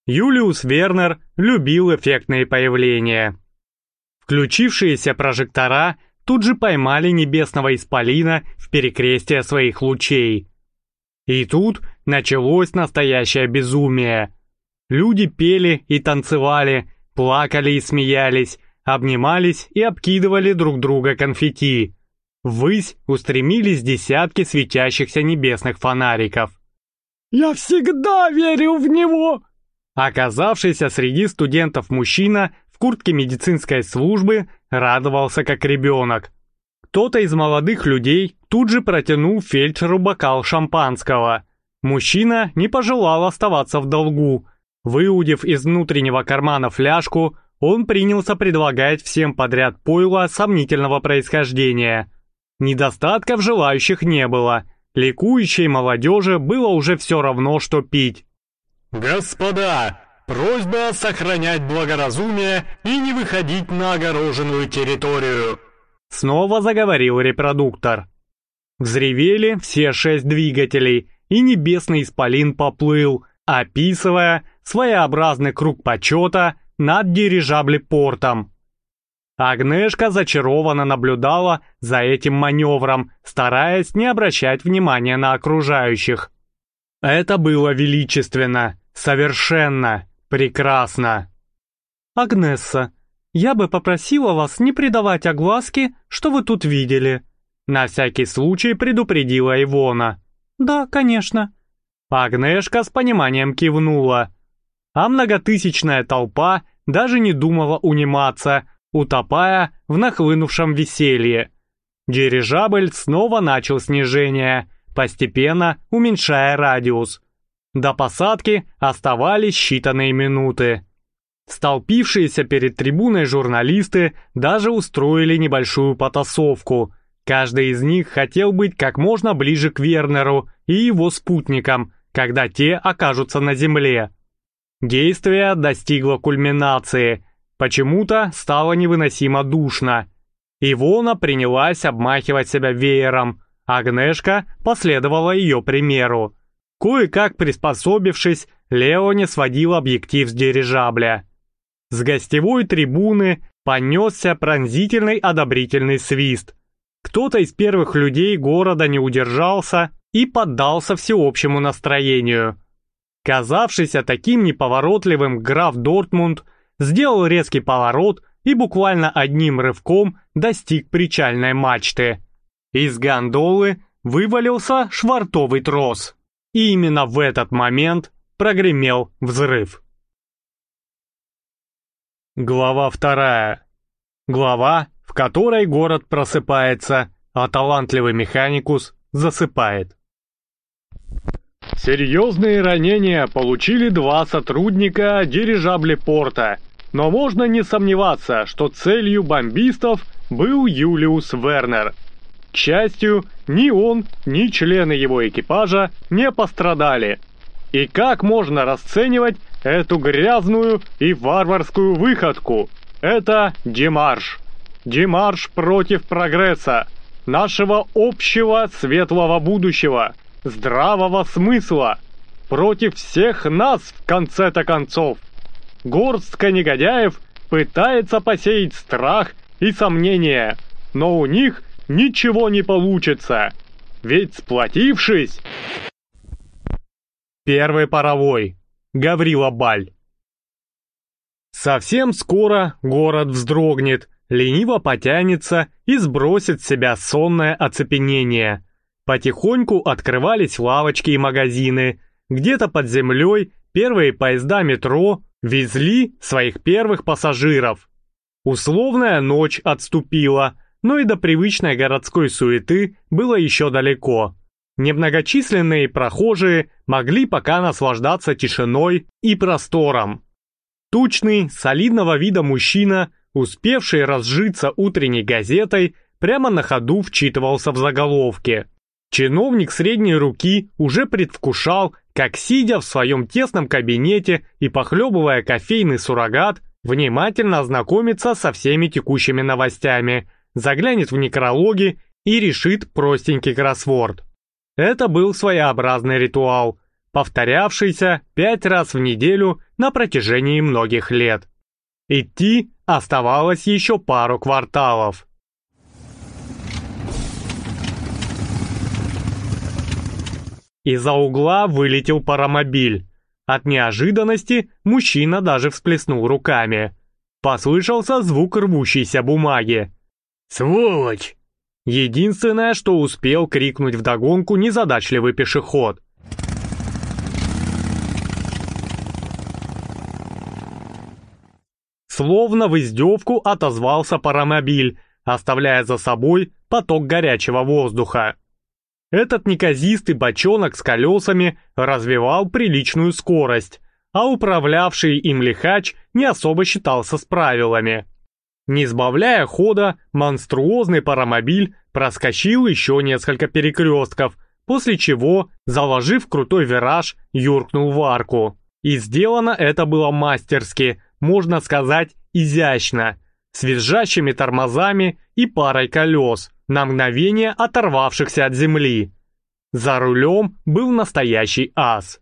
Юлиус Вернер любил эффектные появления. Включившиеся прожектора тут же поймали небесного исполина в перекрестие своих лучей. И тут началось настоящее безумие. Люди пели и танцевали, плакали и смеялись, обнимались и обкидывали друг друга конфетти. Ввысь устремились десятки светящихся небесных фонариков. «Я всегда верил в него!» Оказавшийся среди студентов мужчина в куртке медицинской службы радовался как ребенок. Кто-то из молодых людей тут же протянул фельдшеру бокал шампанского. Мужчина не пожелал оставаться в долгу. Выудив из внутреннего кармана фляжку, он принялся предлагать всем подряд пойло сомнительного происхождения. Недостатков желающих не было. Ликующей молодежи было уже все равно, что пить. «Господа, просьба сохранять благоразумие и не выходить на огороженную территорию!» Снова заговорил репродуктор. Взревели все шесть двигателей, и небесный исполин поплыл, описывая своеобразный круг почета над дирижаблепортом. Агнешка зачарованно наблюдала за этим маневром, стараясь не обращать внимания на окружающих. Это было величественно, совершенно, прекрасно. «Агнесса, я бы попросила вас не придавать огласки, что вы тут видели», на всякий случай предупредила Ивона. «Да, конечно». Агнешка с пониманием кивнула. А многотысячная толпа даже не думала униматься, утопая в нахлынувшем веселье. Дирижабль снова начал снижение, постепенно уменьшая радиус. До посадки оставались считанные минуты. Столпившиеся перед трибуной журналисты даже устроили небольшую потасовку. Каждый из них хотел быть как можно ближе к Вернеру и его спутникам, когда те окажутся на земле. Действие достигло кульминации. Почему-то стало невыносимо душно. Ивона принялась обмахивать себя веером, а Гнешка последовала ее примеру. Кое-как приспособившись, Лео не сводил объектив с дирижабля. С гостевой трибуны понесся пронзительный одобрительный свист. Кто-то из первых людей города не удержался и поддался всеобщему настроению. Казавшийся таким неповоротливым граф Дортмунд сделал резкий поворот и буквально одним рывком достиг причальной мачты. Из гондолы вывалился швартовый трос. И именно в этот момент прогремел взрыв. Глава вторая. Глава, в которой город просыпается, а талантливый механикус засыпает. Серьезные ранения получили два сотрудника дирижаблепорта, но можно не сомневаться, что целью бомбистов был Юлиус Вернер. К счастью, ни он, ни члены его экипажа не пострадали. И как можно расценивать эту грязную и варварскую выходку? Это демарш. Демарш против прогресса, нашего общего светлого будущего – здравого смысла, против всех нас в конце-то концов. Горстка негодяев пытается посеять страх и сомнения, но у них ничего не получится, ведь сплотившись... Первый паровой. Гаврила Баль. Совсем скоро город вздрогнет, лениво потянется и сбросит с себя сонное оцепенение – Потихоньку открывались лавочки и магазины. Где-то под землей первые поезда метро везли своих первых пассажиров. Условная ночь отступила, но и до привычной городской суеты было еще далеко. Немногочисленные прохожие могли пока наслаждаться тишиной и простором. Тучный, солидного вида мужчина, успевший разжиться утренней газетой, прямо на ходу вчитывался в заголовки. Чиновник средней руки уже предвкушал, как, сидя в своем тесном кабинете и похлебывая кофейный суррогат, внимательно ознакомится со всеми текущими новостями, заглянет в некрологи и решит простенький кроссворд. Это был своеобразный ритуал, повторявшийся пять раз в неделю на протяжении многих лет. Идти оставалось еще пару кварталов. Из-за угла вылетел паромобиль. От неожиданности мужчина даже всплеснул руками. Послышался звук рвущейся бумаги. «Сволочь!» Единственное, что успел крикнуть вдогонку незадачливый пешеход. Словно в издевку отозвался паромобиль, оставляя за собой поток горячего воздуха. Этот неказистый бочонок с колесами развивал приличную скорость, а управлявший им лихач не особо считался с правилами. Не сбавляя хода, монструозный паромобиль проскочил еще несколько перекрестков, после чего, заложив крутой вираж, юркнул в арку. И сделано это было мастерски, можно сказать, изящно, с визжащими тормозами и парой колес – на мгновение оторвавшихся от земли. За рулем был настоящий ас.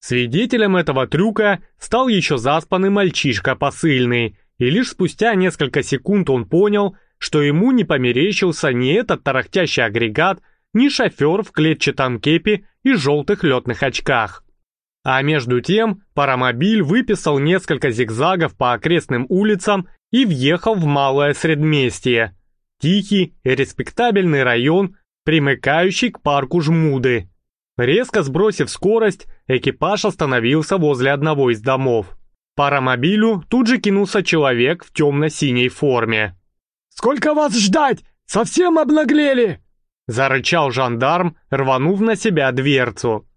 Свидетелем этого трюка стал еще заспанный мальчишка посыльный, и лишь спустя несколько секунд он понял, что ему не померещился ни этот тарахтящий агрегат, ни шофер в клетчатом кепе и желтых летных очках. А между тем паромобиль выписал несколько зигзагов по окрестным улицам и въехал в малое средместье, Тихий и респектабельный район, примыкающий к парку Жмуды. Резко сбросив скорость, экипаж остановился возле одного из домов. По паромобилю тут же кинулся человек в темно-синей форме. «Сколько вас ждать? Совсем обнаглели?» Зарычал жандарм, рванув на себя дверцу.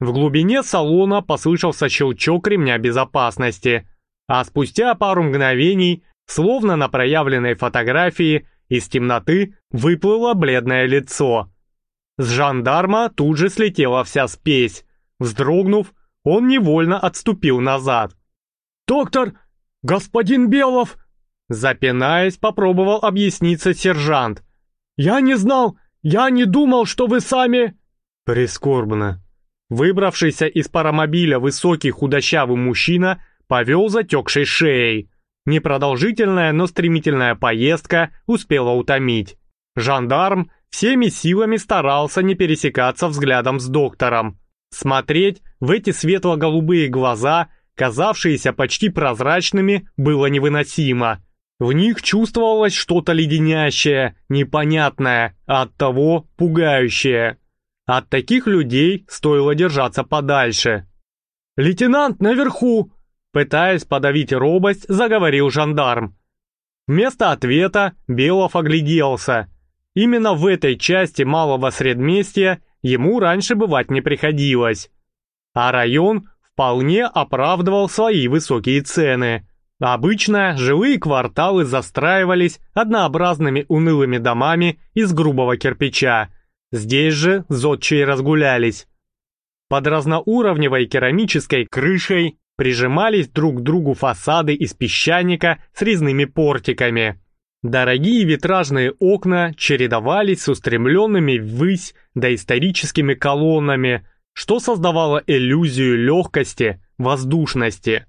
В глубине салона послышался щелчок ремня безопасности, а спустя пару мгновений, словно на проявленной фотографии, из темноты выплыло бледное лицо. С жандарма тут же слетела вся спесь. Вздрогнув, он невольно отступил назад. «Доктор! Господин Белов!» Запинаясь, попробовал объясниться сержант. «Я не знал! Я не думал, что вы сами...» Прискорбно. Выбравшийся из паромобиля высокий худощавый мужчина повел затекшей шеей. Непродолжительная, но стремительная поездка успела утомить. Жандарм всеми силами старался не пересекаться взглядом с доктором. Смотреть в эти светло-голубые глаза, казавшиеся почти прозрачными, было невыносимо. В них чувствовалось что-то леденящее, непонятное, а оттого пугающее. От таких людей стоило держаться подальше. «Лейтенант наверху!» Пытаясь подавить робость, заговорил жандарм. Вместо ответа Белов огляделся. Именно в этой части малого средместья ему раньше бывать не приходилось. А район вполне оправдывал свои высокие цены. Обычно жилые кварталы застраивались однообразными унылыми домами из грубого кирпича. Здесь же зодчие разгулялись. Под разноуровневой керамической крышей прижимались друг к другу фасады из песчаника с резными портиками. Дорогие витражные окна чередовались с устремленными ввысь доисторическими колоннами, что создавало иллюзию легкости, воздушности.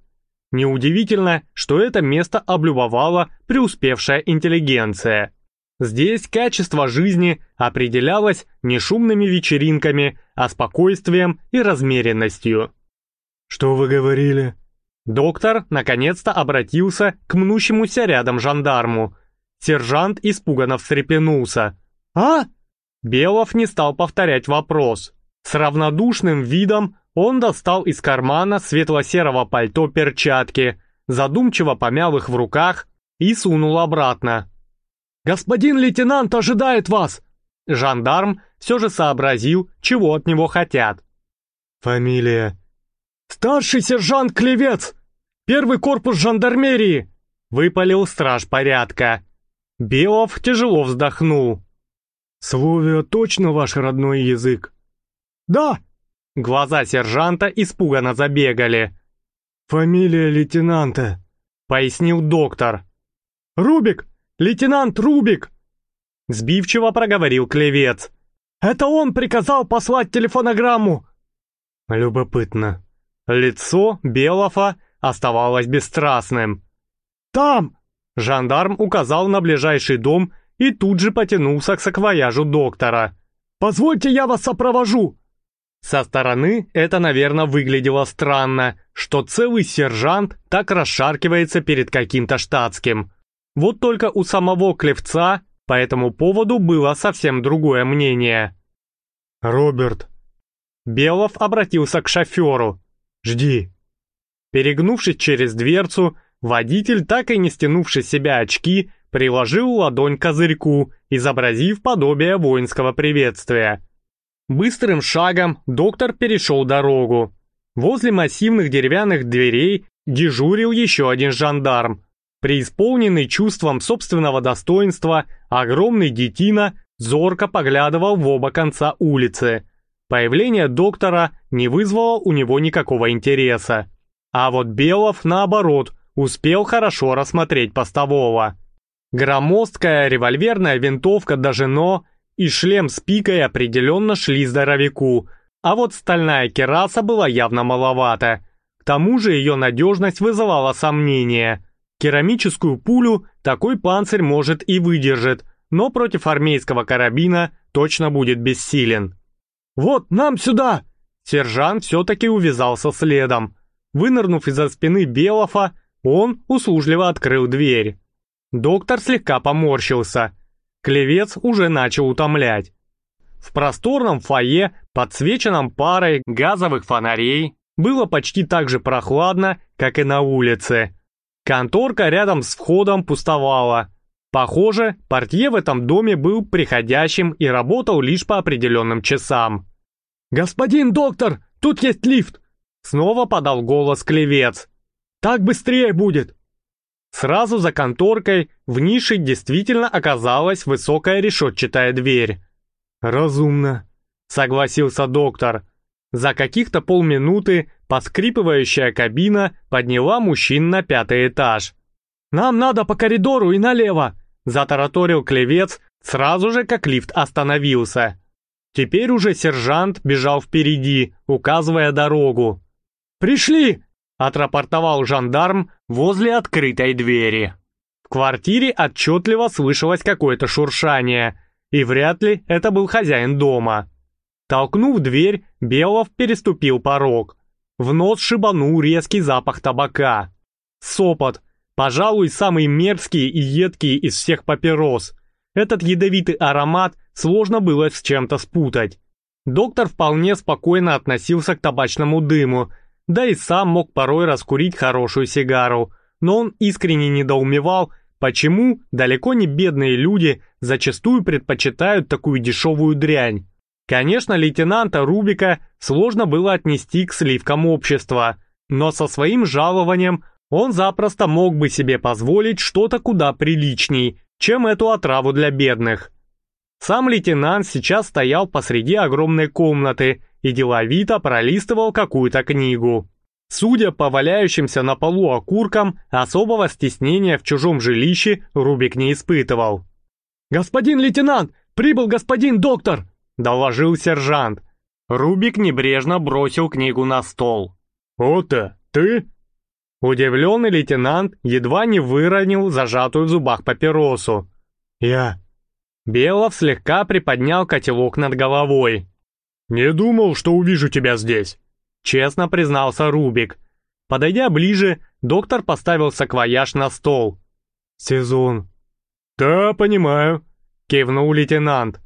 Неудивительно, что это место облюбовала преуспевшая интеллигенция. Здесь качество жизни определялось не шумными вечеринками, а спокойствием и размеренностью. «Что вы говорили?» Доктор наконец-то обратился к мнущемуся рядом жандарму. Сержант испуганно встрепенулся. «А?» Белов не стал повторять вопрос. С равнодушным видом он достал из кармана светло-серого пальто перчатки, задумчиво помял их в руках и сунул обратно. «Господин лейтенант ожидает вас!» Жандарм все же сообразил, чего от него хотят. «Фамилия?» «Старший сержант Клевец! Первый корпус жандармерии!» Выпалил страж порядка. Белов тяжело вздохнул. «Словия точно ваш родной язык?» «Да!» Глаза сержанта испуганно забегали. «Фамилия лейтенанта», — пояснил доктор. «Рубик! Лейтенант Рубик!» Сбивчиво проговорил клевец. «Это он приказал послать телефонограмму!» Любопытно. Лицо Белофа оставалось бесстрастным. «Там!» Жандарм указал на ближайший дом и тут же потянулся к саквояжу доктора. «Позвольте, я вас сопровожу!» Со стороны это, наверное, выглядело странно, что целый сержант так расшаркивается перед каким-то штатским. Вот только у самого Клевца по этому поводу было совсем другое мнение. «Роберт!» Белов обратился к шоферу. Жди». Перегнувшись через дверцу, водитель, так и не стянувший с себя очки, приложил ладонь к козырьку, изобразив подобие воинского приветствия. Быстрым шагом доктор перешел дорогу. Возле массивных деревянных дверей дежурил еще один жандарм. Преисполненный чувством собственного достоинства, огромный детина зорко поглядывал в оба конца улицы – Появление доктора не вызвало у него никакого интереса. А вот Белов, наоборот, успел хорошо рассмотреть постового. Громоздкая револьверная винтовка Дажино и шлем с пикой определенно шли здоровяку, а вот стальная кераса была явно маловато. К тому же ее надежность вызывала сомнения. Керамическую пулю такой панцирь может и выдержит, но против армейского карабина точно будет бессилен. «Вот, нам сюда!» Сержант все-таки увязался следом. Вынырнув из-за спины Белофа, он услужливо открыл дверь. Доктор слегка поморщился. Клевец уже начал утомлять. В просторном фойе, подсвеченном парой газовых фонарей, было почти так же прохладно, как и на улице. Конторка рядом с входом пустовала. Похоже, портье в этом доме был приходящим и работал лишь по определенным часам. «Господин доктор, тут есть лифт!» Снова подал голос клевец. «Так быстрее будет!» Сразу за конторкой в нише действительно оказалась высокая решетчатая дверь. «Разумно», — согласился доктор. За каких-то полминуты поскрипывающая кабина подняла мужчин на пятый этаж. «Нам надо по коридору и налево!» — затараторил клевец сразу же, как лифт остановился. Теперь уже сержант бежал впереди, указывая дорогу. «Пришли!» — отрапортовал жандарм возле открытой двери. В квартире отчетливо слышалось какое-то шуршание, и вряд ли это был хозяин дома. Толкнув дверь, Белов переступил порог. В нос шибанул резкий запах табака. Сопот, пожалуй, самый мерзкий и едкий из всех папирос. Этот ядовитый аромат сложно было с чем-то спутать. Доктор вполне спокойно относился к табачному дыму, да и сам мог порой раскурить хорошую сигару, но он искренне недоумевал, почему далеко не бедные люди зачастую предпочитают такую дешевую дрянь. Конечно, лейтенанта Рубика сложно было отнести к сливкам общества, но со своим жалованием он запросто мог бы себе позволить что-то куда приличней, чем эту отраву для бедных. Сам лейтенант сейчас стоял посреди огромной комнаты и деловито пролистывал какую-то книгу. Судя по валяющимся на полу окуркам, особого стеснения в чужом жилище Рубик не испытывал. «Господин лейтенант, прибыл господин доктор!» — доложил сержант. Рубик небрежно бросил книгу на стол. «Ота, ты?» Удивленный лейтенант едва не выронил зажатую в зубах папиросу. «Я». Белов слегка приподнял котелок над головой. «Не думал, что увижу тебя здесь», — честно признался Рубик. Подойдя ближе, доктор поставил саквояж на стол. «Сезон». «Да, понимаю», — кивнул лейтенант.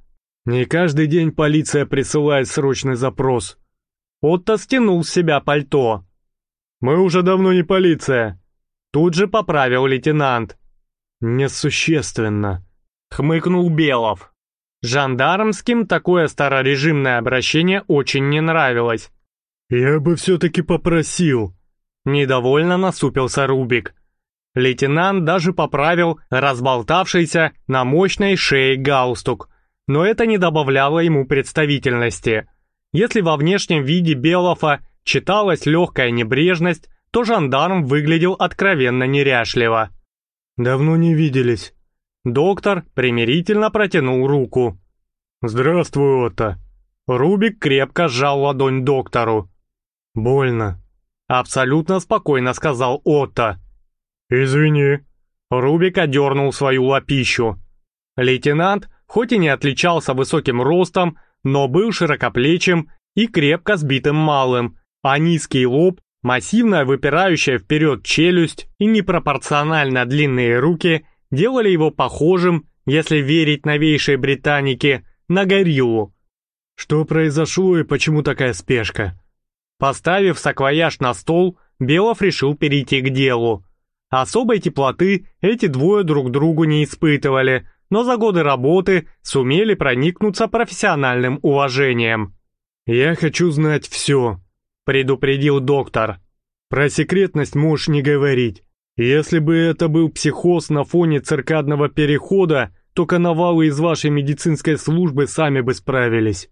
«Не каждый день полиция присылает срочный запрос». Отто стянул с себя пальто. «Мы уже давно не полиция», — тут же поправил лейтенант. «Несущественно», — хмыкнул Белов. Жандармским такое старорежимное обращение очень не нравилось. «Я бы все-таки попросил», — недовольно насупился Рубик. Лейтенант даже поправил разболтавшийся на мощной шее галстук, но это не добавляло ему представительности. Если во внешнем виде Белофа читалась легкая небрежность, то жандарм выглядел откровенно неряшливо. «Давно не виделись», Доктор примирительно протянул руку. «Здравствуй, Отто!» Рубик крепко сжал ладонь доктору. «Больно», — абсолютно спокойно сказал Отто. «Извини». Рубик одернул свою лапищу. Лейтенант, хоть и не отличался высоким ростом, но был широкоплечим и крепко сбитым малым, а низкий лоб, массивная выпирающая вперед челюсть и непропорционально длинные руки — делали его похожим, если верить новейшей британике, на гориллу. Что произошло и почему такая спешка? Поставив саквояж на стол, Белов решил перейти к делу. Особой теплоты эти двое друг другу не испытывали, но за годы работы сумели проникнуться профессиональным уважением. «Я хочу знать все», — предупредил доктор. «Про секретность можешь не говорить. Если бы это был психоз на фоне циркадного перехода, то коновалы из вашей медицинской службы сами бы справились.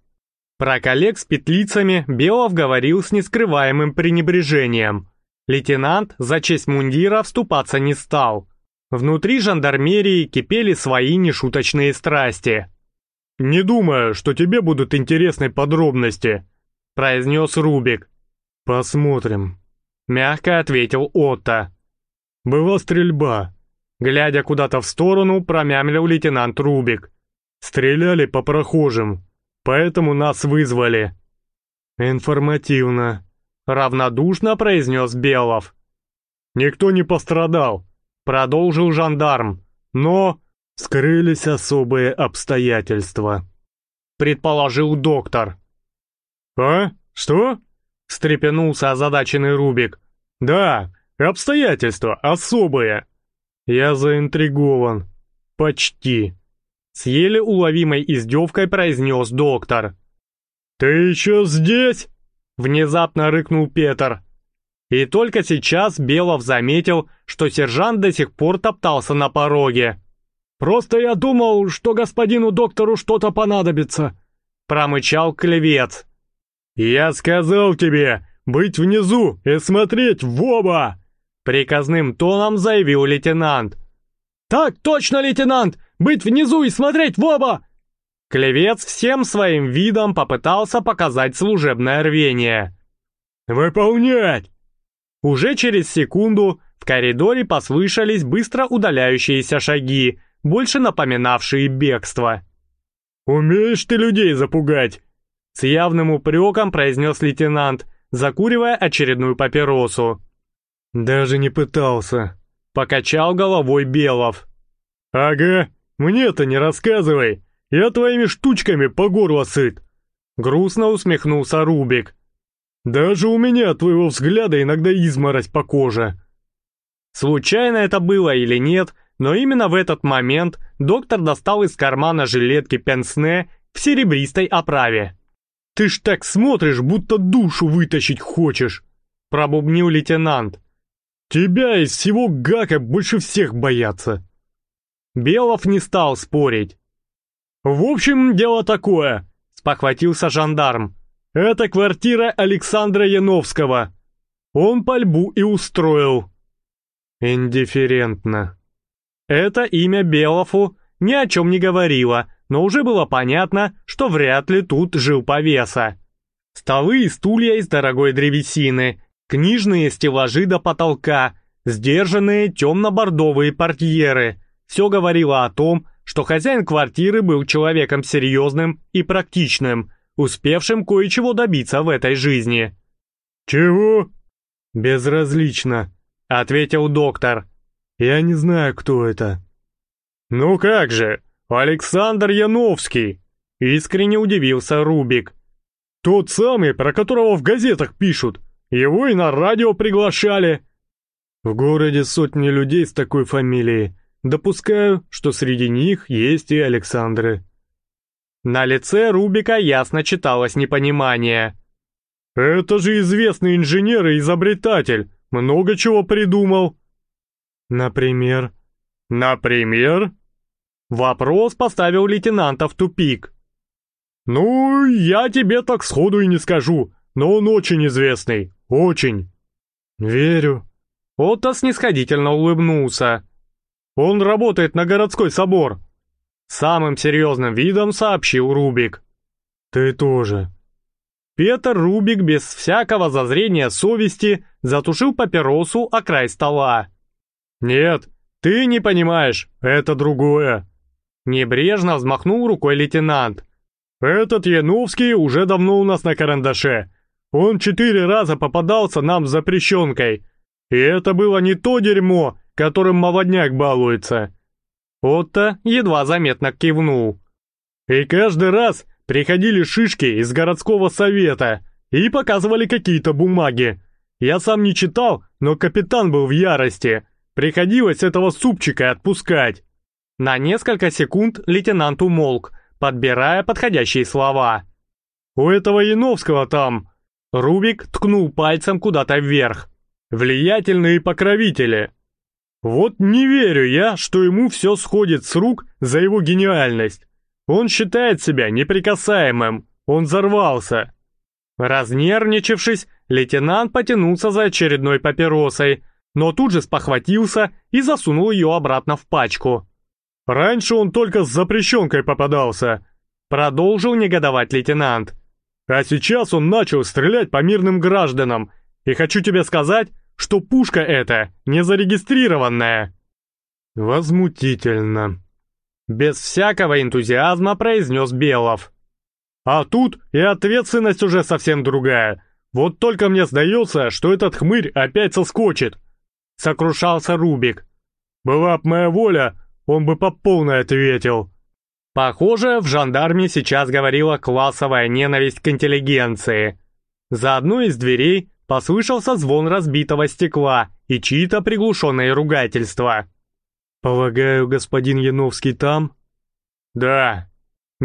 Про коллег с петлицами Белов говорил с нескрываемым пренебрежением. Лейтенант за честь мундира вступаться не стал. Внутри жандармерии кипели свои нешуточные страсти. «Не думаю, что тебе будут интересны подробности», — произнес Рубик. «Посмотрим», — мягко ответил Отто. «Была стрельба». Глядя куда-то в сторону, промямлил лейтенант Рубик. «Стреляли по прохожим, поэтому нас вызвали». «Информативно», — равнодушно произнес Белов. «Никто не пострадал», — продолжил жандарм, «но...» «Скрылись особые обстоятельства». предположил доктор. «А? Что?» — встрепенулся озадаченный Рубик. «Да, обстоятельства особые». «Я заинтригован. Почти», — с еле уловимой издевкой произнес доктор. «Ты еще здесь?» — внезапно рыкнул Петр. И только сейчас Белов заметил, что сержант до сих пор топтался на пороге. «Просто я думал, что господину доктору что-то понадобится», — промычал клевец. «Я сказал тебе быть внизу и смотреть в оба!» Приказным тоном заявил лейтенант. «Так точно, лейтенант! Быть внизу и смотреть в оба!» Клевец всем своим видом попытался показать служебное рвение. «Выполнять!» Уже через секунду в коридоре послышались быстро удаляющиеся шаги, больше напоминавшие бегство. «Умеешь ты людей запугать!» С явным упреком произнес лейтенант, закуривая очередную папиросу. «Даже не пытался», — покачал головой Белов. «Ага, мне-то не рассказывай, я твоими штучками по горло сыт!» Грустно усмехнулся Рубик. «Даже у меня от твоего взгляда иногда изморозь по коже». Случайно это было или нет, но именно в этот момент доктор достал из кармана жилетки пенсне в серебристой оправе. «Ты ж так смотришь, будто душу вытащить хочешь!» — пробубнил лейтенант. «Тебя из всего гака больше всех боятся!» Белов не стал спорить. «В общем, дело такое», — спохватился жандарм. «Это квартира Александра Яновского. Он пальбу и устроил». «Индифферентно». Это имя Белову ни о чем не говорило, но уже было понятно, что вряд ли тут жил повеса. Столы и стулья из дорогой древесины, книжные стеллажи до потолка, сдержанные темно-бордовые портьеры. Все говорило о том, что хозяин квартиры был человеком серьезным и практичным, успевшим кое-чего добиться в этой жизни. «Чего?» «Безразлично», — ответил доктор. «Я не знаю, кто это». «Ну как же, «Александр Яновский!» — искренне удивился Рубик. «Тот самый, про которого в газетах пишут. Его и на радио приглашали». «В городе сотни людей с такой фамилией. Допускаю, что среди них есть и Александры». На лице Рубика ясно читалось непонимание. «Это же известный инженер и изобретатель. Много чего придумал». «Например?» «Например?» Вопрос поставил лейтенанта в тупик. «Ну, я тебе так сходу и не скажу, но он очень известный, очень». «Верю». Отто снисходительно улыбнулся. «Он работает на городской собор», — самым серьезным видом сообщил Рубик. «Ты тоже». Петр Рубик без всякого зазрения совести затушил папиросу о край стола. «Нет, ты не понимаешь, это другое. Небрежно взмахнул рукой лейтенант. «Этот Яновский уже давно у нас на карандаше. Он четыре раза попадался нам с запрещенкой. И это было не то дерьмо, которым молодняк балуется». Отто едва заметно кивнул. «И каждый раз приходили шишки из городского совета и показывали какие-то бумаги. Я сам не читал, но капитан был в ярости. Приходилось этого супчика отпускать. На несколько секунд лейтенант умолк, подбирая подходящие слова. «У этого Яновского там...» Рубик ткнул пальцем куда-то вверх. «Влиятельные покровители. Вот не верю я, что ему все сходит с рук за его гениальность. Он считает себя неприкасаемым, он взорвался». Разнервничавшись, лейтенант потянулся за очередной папиросой, но тут же спохватился и засунул ее обратно в пачку. Раньше он только с запрещенкой попадался. Продолжил негодовать лейтенант. А сейчас он начал стрелять по мирным гражданам. И хочу тебе сказать, что пушка эта не зарегистрированная. Возмутительно. Без всякого энтузиазма произнес Белов. А тут и ответственность уже совсем другая. Вот только мне сдается, что этот хмырь опять соскочит. Сокрушался Рубик. Была б моя воля, он бы по полной ответил. Похоже, в жандарме сейчас говорила классовая ненависть к интеллигенции. За одной из дверей послышался звон разбитого стекла и чьи-то приглушенные ругательства. «Полагаю, господин Яновский там?» «Да,